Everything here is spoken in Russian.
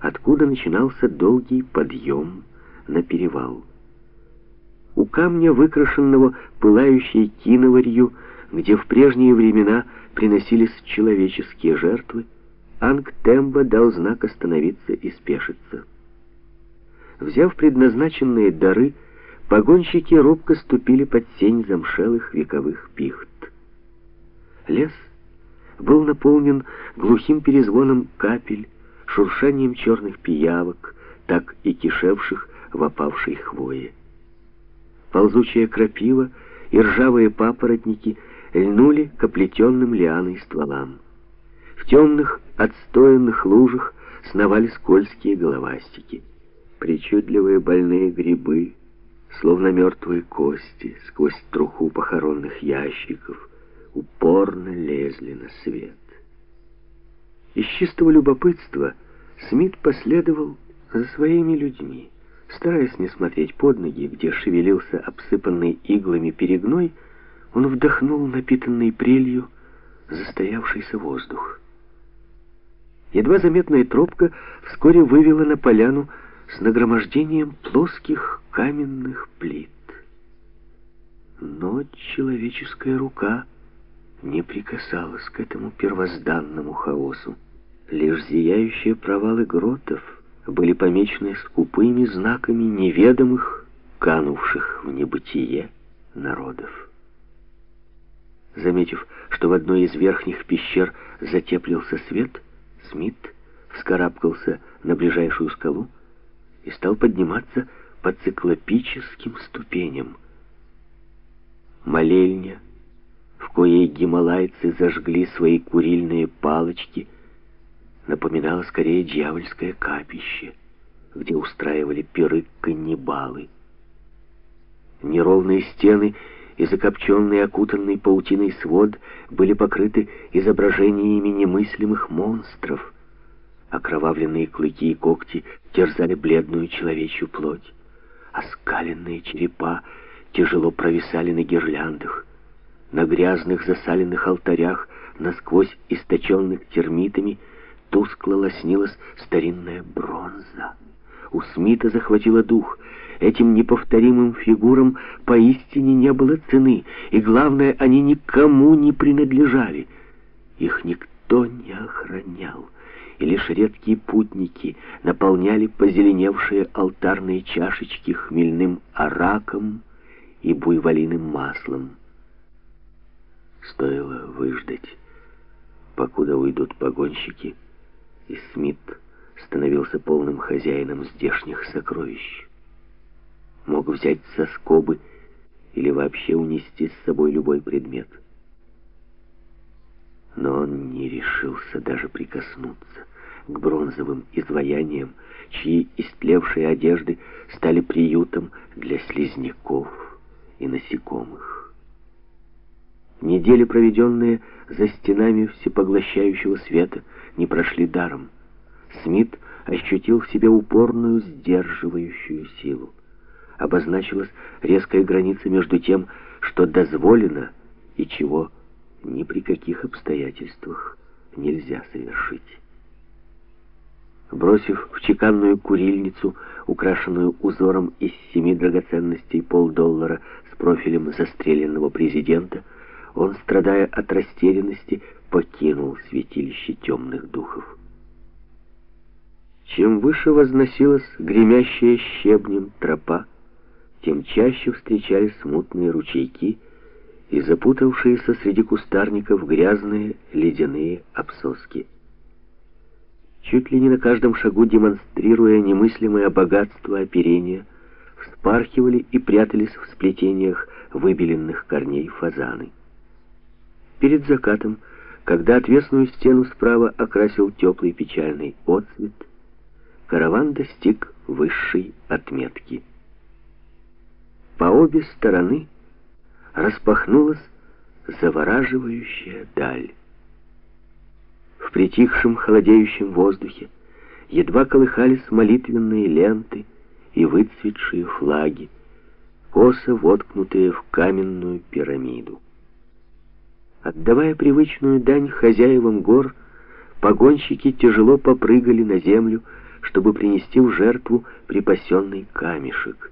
откуда начинался долгий подъем на перевал. У камня, выкрашенного пылающей киноварью, где в прежние времена приносились человеческие жертвы, Ангтемба дал знак остановиться и спешиться. Взяв предназначенные дары, погонщики робко ступили под сень замшелых вековых пихт. Лес был наполнен глухим перезвоном капель, шуршанием черных пиявок, так и кишевших в опавшей хвое. Ползучая крапива и ржавые папоротники льнули к оплетенным лианой стволам. В темных, отстоянных лужах сновали скользкие головастики. Причудливые больные грибы, словно мертвые кости, сквозь труху похоронных ящиков, упорно лезли на свет. Из чистого любопытства Смит последовал за своими людьми. Стараясь не смотреть под ноги, где шевелился обсыпанный иглами перегной, он вдохнул напитанный прелью застоявшийся воздух. Едва заметная тропка вскоре вывела на поляну с нагромождением плоских каменных плит. Но человеческая рука не прикасалась к этому первозданному хаосу. Лишь зияющие провалы гротов были помечены скупыми знаками неведомых, канувших в небытие народов. Заметив, что в одной из верхних пещер затеплился свет, Смит вскарабкался на ближайшую скалу и стал подниматься по циклопическим ступеням. Молельня, в коей гималайцы зажгли свои курильные палочки, напоминала скорее дьявольское капище, где устраивали пиры каннибалы. Неровные стены и закопченный, окутанный паутиной свод были покрыты изображениями немыслимых монстров. Окровавленные клыки и когти терзали бледную человечью плоть. Оскаленные черепа тяжело провисали на гирляндах. На грязных засаленных алтарях, насквозь источенных термитами, тускло лоснилась старинная бронза. У Смита захватило дух — Этим неповторимым фигурам поистине не было цены, и, главное, они никому не принадлежали. Их никто не охранял, и лишь редкие путники наполняли позеленевшие алтарные чашечки хмельным араком и буйволиным маслом. Стоило выждать, покуда уйдут погонщики, и Смит становился полным хозяином здешних сокровищ мог взять со скобы или вообще унести с собой любой предмет. Но он не решился даже прикоснуться к бронзовым изваяниям, чьи истлевшие одежды стали приютом для слизняков и насекомых. Недели, проведенные за стенами всепоглощающего света, не прошли даром. Смит ощутил в себе упорную сдерживающую силу обозначилась резкая граница между тем, что дозволено и чего ни при каких обстоятельствах нельзя совершить. Бросив в чеканную курильницу, украшенную узором из семи драгоценностей полдоллара с профилем застреленного президента, он, страдая от растерянности, покинул святилище темных духов. Чем выше возносилась гремящая щебнем тропа, тем чаще встречались смутные ручейки и запутавшиеся среди кустарников грязные ледяные обсоски. Чуть ли не на каждом шагу демонстрируя немыслимое богатство оперения, вспархивали и прятались в сплетениях выбеленных корней фазаны. Перед закатом, когда отвесную стену справа окрасил теплый печальный отцвет, караван достиг высшей отметки — по обе стороны распахнулась завораживающая даль. В притихшем холодеющем воздухе едва колыхались молитвенные ленты и выцветшие флаги, косо воткнутые в каменную пирамиду. Отдавая привычную дань хозяевам гор, погонщики тяжело попрыгали на землю, чтобы принести в жертву припасенный камешек.